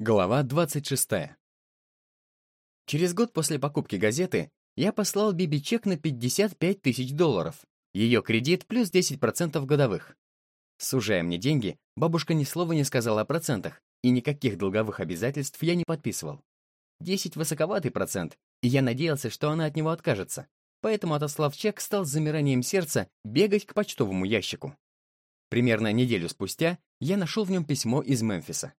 Глава 26. Через год после покупки газеты я послал Биби чек на 55 тысяч долларов. Ее кредит плюс 10% годовых. Сужая мне деньги, бабушка ни слова не сказала о процентах, и никаких долговых обязательств я не подписывал. 10 высоковатый процент, и я надеялся, что она от него откажется. Поэтому, отослав чек, стал с замиранием сердца бегать к почтовому ящику. Примерно неделю спустя я нашел в нем письмо из Мемфиса.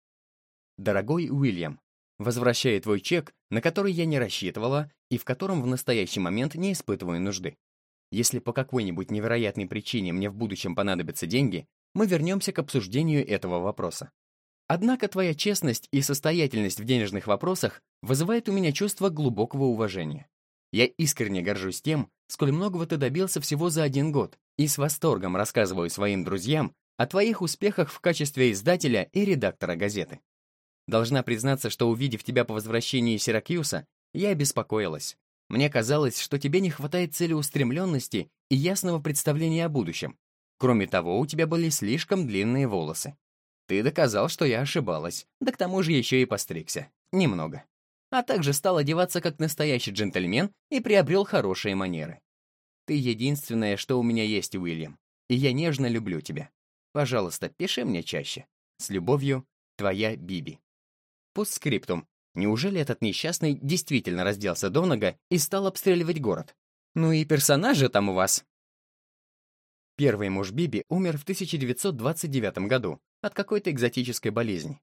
«Дорогой Уильям, возвращаю твой чек, на который я не рассчитывала и в котором в настоящий момент не испытываю нужды. Если по какой-нибудь невероятной причине мне в будущем понадобятся деньги, мы вернемся к обсуждению этого вопроса. Однако твоя честность и состоятельность в денежных вопросах вызывает у меня чувство глубокого уважения. Я искренне горжусь тем, сколь многого ты добился всего за один год, и с восторгом рассказываю своим друзьям о твоих успехах в качестве издателя и редактора газеты. Должна признаться, что увидев тебя по возвращении из Сиракьюса, я беспокоилась. Мне казалось, что тебе не хватает целеустремленности и ясного представления о будущем. Кроме того, у тебя были слишком длинные волосы. Ты доказал, что я ошибалась, да к тому же еще и постригся. Немного. А также стал одеваться как настоящий джентльмен и приобрел хорошие манеры. Ты единственное, что у меня есть, Уильям, и я нежно люблю тебя. Пожалуйста, пиши мне чаще. С любовью, твоя Биби. Постскриптум. Неужели этот несчастный действительно разделся до нога и стал обстреливать город? Ну и персонажи там у вас. Первый муж Биби умер в 1929 году от какой-то экзотической болезни.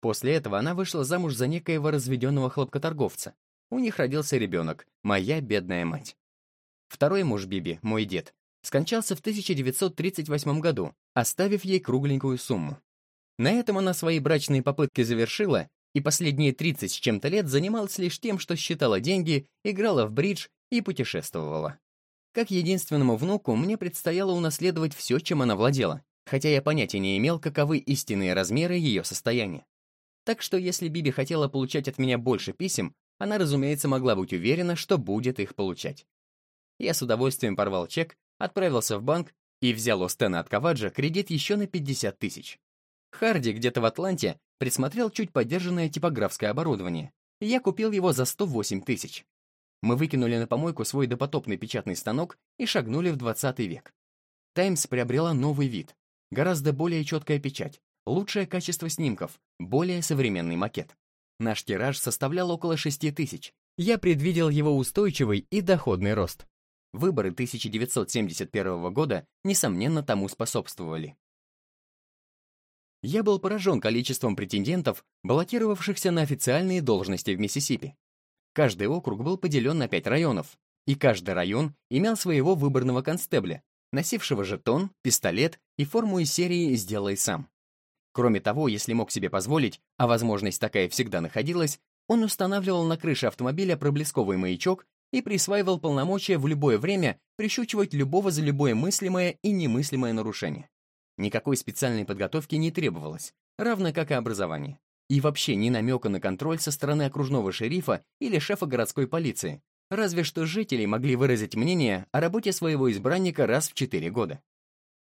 После этого она вышла замуж за некоего разведенного хлопкоторговца. У них родился ребенок, моя бедная мать. Второй муж Биби, мой дед, скончался в 1938 году, оставив ей кругленькую сумму. На этом она свои брачные попытки завершила и последние 30 с чем-то лет занималась лишь тем, что считала деньги, играла в бридж и путешествовала. Как единственному внуку мне предстояло унаследовать все, чем она владела, хотя я понятия не имел, каковы истинные размеры ее состояния. Так что если Биби хотела получать от меня больше писем, она, разумеется, могла быть уверена, что будет их получать. Я с удовольствием порвал чек, отправился в банк и взял у Стэна от Каваджа кредит еще на 50 тысяч. Харди где-то в Атланте присмотрел чуть поддержанное типографское оборудование, и я купил его за 108 тысяч. Мы выкинули на помойку свой допотопный печатный станок и шагнули в 20 век. «Таймс» приобрела новый вид, гораздо более четкая печать, лучшее качество снимков, более современный макет. Наш тираж составлял около 6 тысяч. Я предвидел его устойчивый и доходный рост. Выборы 1971 года, несомненно, тому способствовали. Я был поражен количеством претендентов, баллотировавшихся на официальные должности в Миссисипи. Каждый округ был поделен на пять районов, и каждый район имел своего выборного констебля, носившего жетон, пистолет и форму из серии «Сделай сам». Кроме того, если мог себе позволить, а возможность такая всегда находилась, он устанавливал на крыше автомобиля проблесковый маячок и присваивал полномочия в любое время прищучивать любого за любое мыслимое и немыслимое нарушение. Никакой специальной подготовки не требовалось, равно как и образование. И вообще ни намека на контроль со стороны окружного шерифа или шефа городской полиции, разве что жители могли выразить мнение о работе своего избранника раз в 4 года.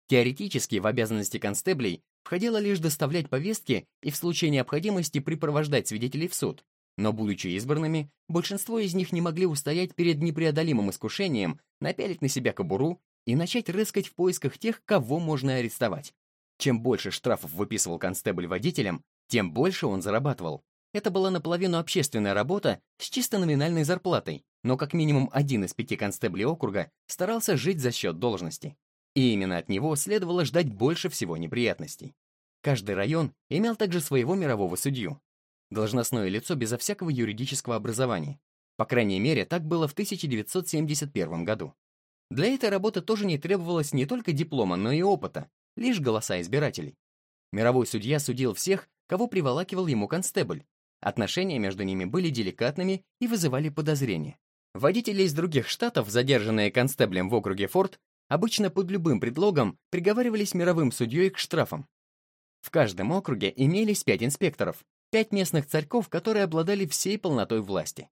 Теоретически в обязанности констеблей входило лишь доставлять повестки и в случае необходимости припровождать свидетелей в суд, но, будучи избранными, большинство из них не могли устоять перед непреодолимым искушением напялить на себя кобуру и начать рыскать в поисках тех, кого можно арестовать. Чем больше штрафов выписывал констебль водителям, тем больше он зарабатывал. Это была наполовину общественная работа с чисто номинальной зарплатой, но как минимум один из пяти констеблей округа старался жить за счет должности. И именно от него следовало ждать больше всего неприятностей. Каждый район имел также своего мирового судью. Должностное лицо безо всякого юридического образования. По крайней мере, так было в 1971 году. Для этой работы тоже не требовалось не только диплома, но и опыта, лишь голоса избирателей. Мировой судья судил всех, кого приволакивал ему констебль. Отношения между ними были деликатными и вызывали подозрения. Водители из других штатов, задержанные констеблем в округе Форд, обычно под любым предлогом приговаривались мировым судьей к штрафам. В каждом округе имелись пять инспекторов, пять местных царьков, которые обладали всей полнотой власти.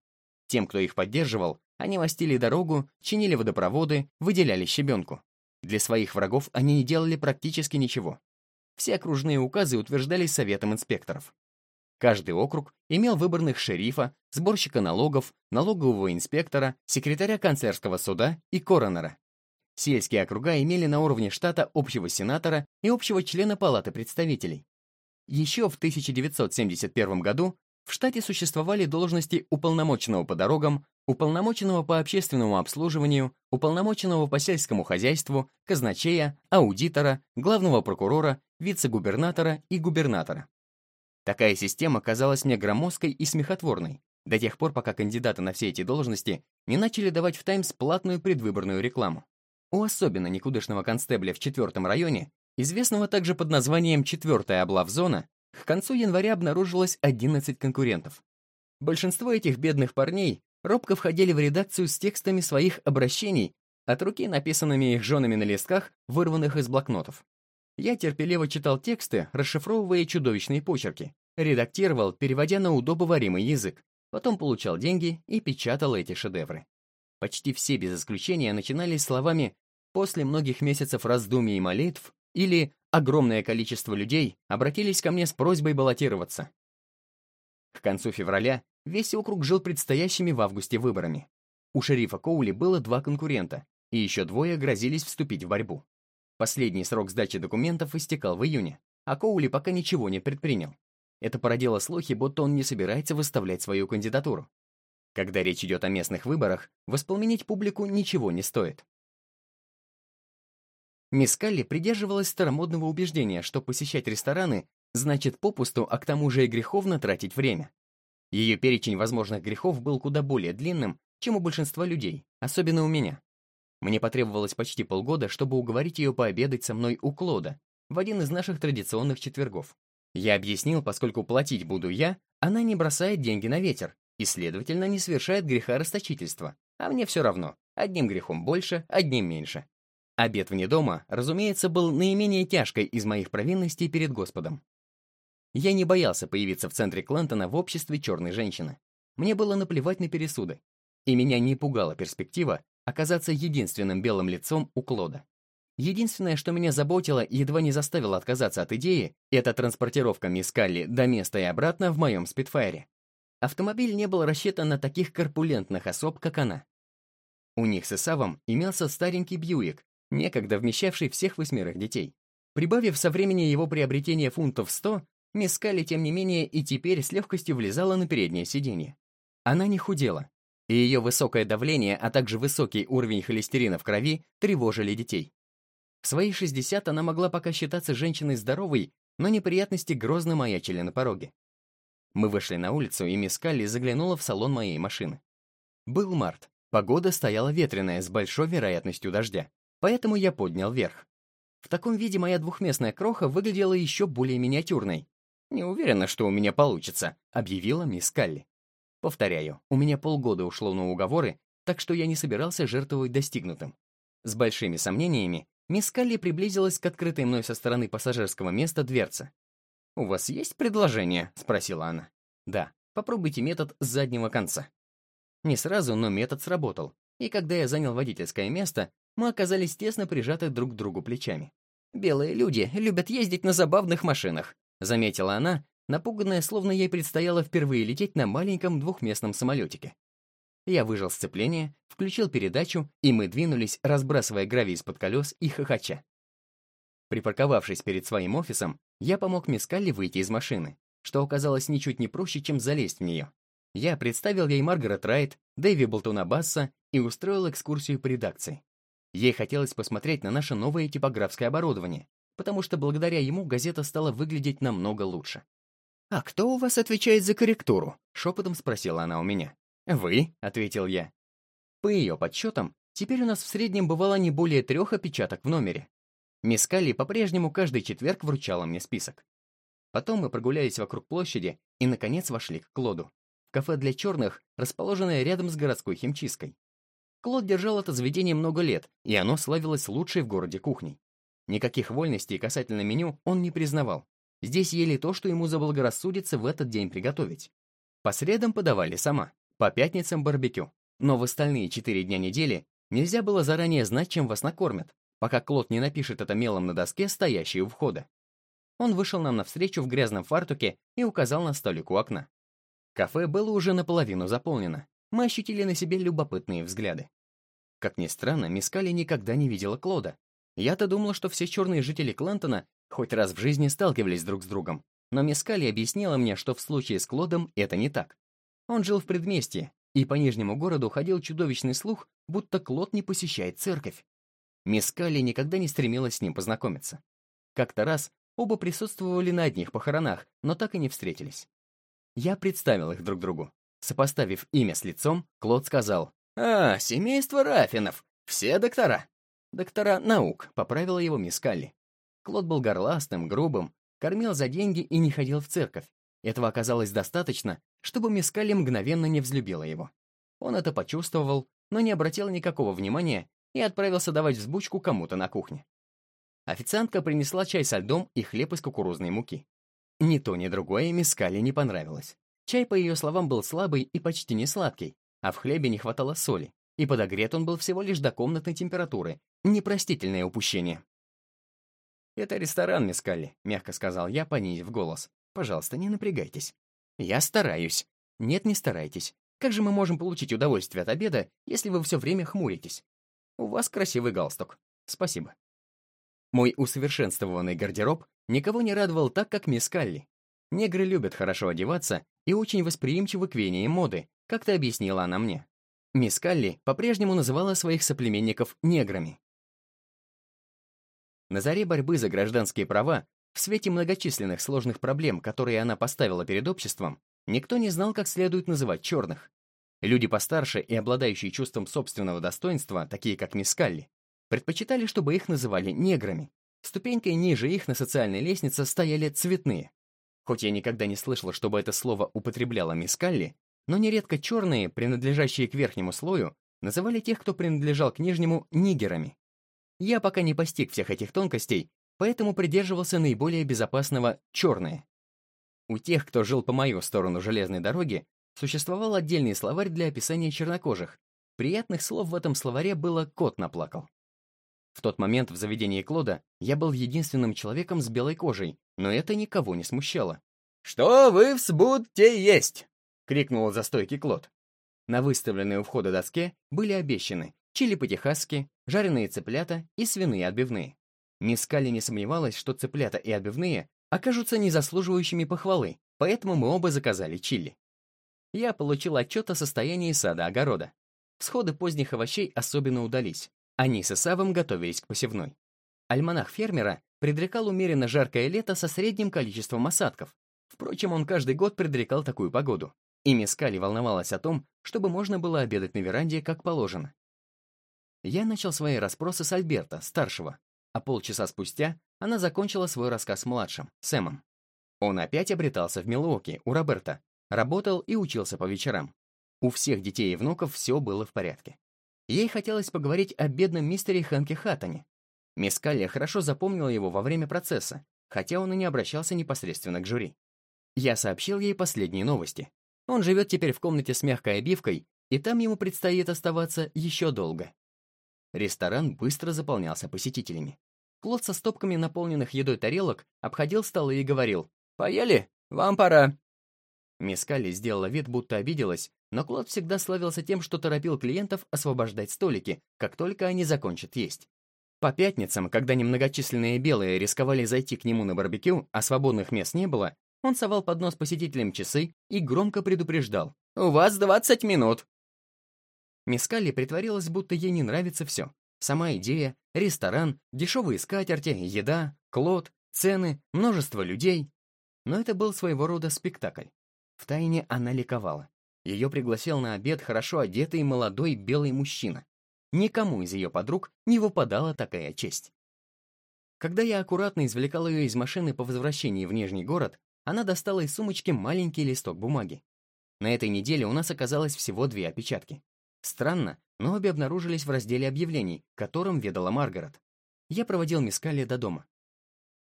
Тем, кто их поддерживал, они мастили дорогу, чинили водопроводы, выделяли щебенку. Для своих врагов они не делали практически ничего. Все окружные указы утверждались Советом инспекторов. Каждый округ имел выборных шерифа, сборщика налогов, налогового инспектора, секретаря канцлерского суда и коронера. Сельские округа имели на уровне штата общего сенатора и общего члена Палаты представителей. Еще в 1971 году в штате существовали должности уполномоченного по дорогам, уполномоченного по общественному обслуживанию, уполномоченного по сельскому хозяйству, казначея, аудитора, главного прокурора, вице-губернатора и губернатора. Такая система казалась мне громоздкой и смехотворной, до тех пор, пока кандидаты на все эти должности не начали давать в «Таймс» платную предвыборную рекламу. У особенно никудышного констебля в четвертом районе, известного также под названием «Четвертая облавзона», к концу января обнаружилось 11 конкурентов. Большинство этих бедных парней робко входили в редакцию с текстами своих обращений, от руки написанными их женами на листках, вырванных из блокнотов. Я терпеливо читал тексты, расшифровывая чудовищные почерки, редактировал, переводя на удобоваримый язык, потом получал деньги и печатал эти шедевры. Почти все без исключения начинались словами «после многих месяцев раздумий и молитв» или «огромное количество людей обратились ко мне с просьбой баллотироваться». К концу февраля весь округ жил предстоящими в августе выборами. У шерифа Коули было два конкурента, и еще двое грозились вступить в борьбу. Последний срок сдачи документов истекал в июне, а Коули пока ничего не предпринял. Это породило слухи, будто он не собирается выставлять свою кандидатуру. Когда речь идет о местных выборах, воспламенить публику ничего не стоит. Мисс Калли придерживалась старомодного убеждения, что посещать рестораны значит попусту, а к тому же и греховно тратить время. Ее перечень возможных грехов был куда более длинным, чем у большинства людей, особенно у меня. Мне потребовалось почти полгода, чтобы уговорить ее пообедать со мной у Клода, в один из наших традиционных четвергов. Я объяснил, поскольку платить буду я, она не бросает деньги на ветер, и, следовательно, не совершает греха расточительства. А мне все равно, одним грехом больше, одним меньше. Обед вне дома, разумеется, был наименее тяжкой из моих провинностей перед Господом. Я не боялся появиться в центре Клентона в обществе черной женщины. Мне было наплевать на пересуды, и меня не пугала перспектива оказаться единственным белым лицом у Клода. Единственное, что меня заботило и едва не заставило отказаться от идеи, это транспортировка мисс Калли до места и обратно в моем спидфайре. Автомобиль не был рассчитан на таких корпулентных особ, как она. У них с Исавом имелся старенький Бьюик, некогда вмещавший всех восьмерых детей. Прибавив со времени его приобретения фунтов 100, мисс Калли, тем не менее, и теперь с легкостью влезала на переднее сиденье. Она не худела, и ее высокое давление, а также высокий уровень холестерина в крови тревожили детей. В свои 60 она могла пока считаться женщиной здоровой, но неприятности грозно маячили на пороге. Мы вышли на улицу, и мисс Калли заглянула в салон моей машины. Был март, погода стояла ветреная, с большой вероятностью дождя, поэтому я поднял вверх. В таком виде моя двухместная кроха выглядела еще более миниатюрной. «Не уверена, что у меня получится», — объявила мисс Калли. Повторяю, у меня полгода ушло на уговоры, так что я не собирался жертвовать достигнутым. С большими сомнениями мисс Калли приблизилась к открытой мной со стороны пассажирского места дверца. «У вас есть предложение?» — спросила она. «Да, попробуйте метод с заднего конца». Не сразу, но метод сработал, и когда я занял водительское место, мы оказались тесно прижаты друг к другу плечами. «Белые люди любят ездить на забавных машинах», — заметила она, напуганная, словно ей предстояло впервые лететь на маленьком двухместном самолетике. Я выжал сцепление, включил передачу, и мы двинулись, разбрасывая гравий из-под колес и хохоча. Припарковавшись перед своим офисом, я помог мисс Калли выйти из машины, что оказалось ничуть не проще, чем залезть в нее. Я представил ей Маргарет Райт, Дэви Болтона Басса и устроил экскурсию по редакции. Ей хотелось посмотреть на наше новое типографское оборудование, потому что благодаря ему газета стала выглядеть намного лучше. «А кто у вас отвечает за корректуру?» — шепотом спросила она у меня. «Вы», — ответил я. По ее подсчетам, теперь у нас в среднем бывало не более трех опечаток в номере. Мисс Калли по-прежнему каждый четверг вручала мне список. Потом мы прогулялись вокруг площади и, наконец, вошли к Клоду. В кафе для черных, расположенное рядом с городской химчисткой. Клод держал это заведение много лет, и оно славилось лучшей в городе кухней. Никаких вольностей касательно меню он не признавал. Здесь ели то, что ему заблагорассудится в этот день приготовить. По средам подавали сама, по пятницам барбекю. Но в остальные четыре дня недели нельзя было заранее знать, чем вас накормят, пока Клод не напишет это мелом на доске, стоящей у входа. Он вышел нам навстречу в грязном фартуке и указал на столик у окна. Кафе было уже наполовину заполнено. Мы ощутили на себе любопытные взгляды. Как ни странно, Мискали никогда не видела Клода. Я-то думала, что все черные жители Клентона хоть раз в жизни сталкивались друг с другом, но Мискали объяснила мне, что в случае с Клодом это не так. Он жил в предместье, и по Нижнему городу ходил чудовищный слух, будто Клод не посещает церковь. Мискали никогда не стремилась с ним познакомиться. Как-то раз оба присутствовали на одних похоронах, но так и не встретились. Я представил их друг другу. Сопоставив имя с лицом, Клод сказал, «А, семейство Рафинов, все доктора». «Доктора наук», — поправила его мисс Калли. Клод был горластым, грубым, кормил за деньги и не ходил в церковь. Этого оказалось достаточно, чтобы мисс Калли мгновенно не взлюбила его. Он это почувствовал, но не обратил никакого внимания и отправился давать взбучку кому-то на кухне. Официантка принесла чай со льдом и хлеб из кукурузной муки. Ни то, ни другое мисс Калли не понравилось. Чай, по ее словам, был слабый и почти не сладкий, а в хлебе не хватало соли, и подогрет он был всего лишь до комнатной температуры. Непростительное упущение. «Это ресторан, мисс Калли», — мягко сказал я, понизив голос. «Пожалуйста, не напрягайтесь». «Я стараюсь». «Нет, не старайтесь. Как же мы можем получить удовольствие от обеда, если вы все время хмуритесь? У вас красивый галстук. Спасибо». Мой усовершенствованный гардероб никого не радовал так, как мисс Калли. Негры любят хорошо одеваться и очень восприимчивы к веяниям моды, как-то объяснила она мне. Мисс Калли по-прежнему называла своих соплеменников неграми. На заре борьбы за гражданские права, в свете многочисленных сложных проблем, которые она поставила перед обществом, никто не знал, как следует называть черных. Люди постарше и обладающие чувством собственного достоинства, такие как мисс Калли, предпочитали, чтобы их называли неграми. Ступенькой ниже их на социальной лестнице стояли цветные. Хоть я никогда не слышал, чтобы это слово употребляла мисс Калли, но нередко черные, принадлежащие к верхнему слою, называли тех, кто принадлежал к нижнему, нигерами. Я пока не постиг всех этих тонкостей, поэтому придерживался наиболее безопасного «черные». У тех, кто жил по мою сторону железной дороги, существовал отдельный словарь для описания чернокожих. Приятных слов в этом словаре было «кот наплакал». В тот момент в заведении Клода я был единственным человеком с белой кожей, но это никого не смущало. «Что вы в сбудте есть?» — крикнул за стойки Клод. На выставленной у входа доске были обещаны чили по-техасски, жареные цыплята и свиные отбивные. Мисс Калли не сомневалась, что цыплята и отбивные окажутся незаслуживающими похвалы, поэтому мы оба заказали чили. Я получил отчет о состоянии сада-огорода. Всходы поздних овощей особенно удались. Они с Исавом готовились к посевной. Альманах фермера предрекал умеренно жаркое лето со средним количеством осадков. Впрочем, он каждый год предрекал такую погоду. И мисс Калли волновалась о том, чтобы можно было обедать на веранде как положено. Я начал свои расспросы с Альберта, старшего, а полчаса спустя она закончила свой рассказ младшим, Сэмом. Он опять обретался в Милуоке, у Роберта, работал и учился по вечерам. У всех детей и внуков все было в порядке. Ей хотелось поговорить о бедном мистере Хэнке Хаттоне. Мисс Калли хорошо запомнила его во время процесса, хотя он и не обращался непосредственно к жюри. Я сообщил ей последние новости. Он живет теперь в комнате с мягкой обивкой, и там ему предстоит оставаться еще долго. Ресторан быстро заполнялся посетителями. Клод со стопками наполненных едой тарелок обходил столы и говорил «Поели? Вам пора». Мисс Калли сделала вид, будто обиделась, но Клод всегда славился тем, что торопил клиентов освобождать столики, как только они закончат есть. По пятницам, когда немногочисленные белые рисковали зайти к нему на барбекю, а свободных мест не было, он совал под нос посетителям часы и громко предупреждал «У вас 20 минут!» Мискалли притворилась, будто ей не нравится все. Сама идея, ресторан, дешевые скатерти, еда, клод, цены, множество людей. Но это был своего рода спектакль. Втайне она ликовала. Ее пригласил на обед хорошо одетый молодой белый мужчина. Никому из ее подруг не выпадала такая честь. Когда я аккуратно извлекал ее из машины по возвращении в Нижний город, она достала из сумочки маленький листок бумаги. На этой неделе у нас оказалось всего две опечатки. Странно, но обе обнаружились в разделе объявлений, которым ведала Маргарет. Я проводил Мискали до дома.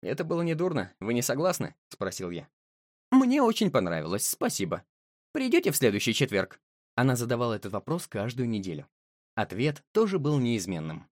«Это было недурно, вы не согласны?» — спросил я. «Мне очень понравилось, спасибо. Придете в следующий четверг?» Она задавала этот вопрос каждую неделю. Ответ тоже был неизменным.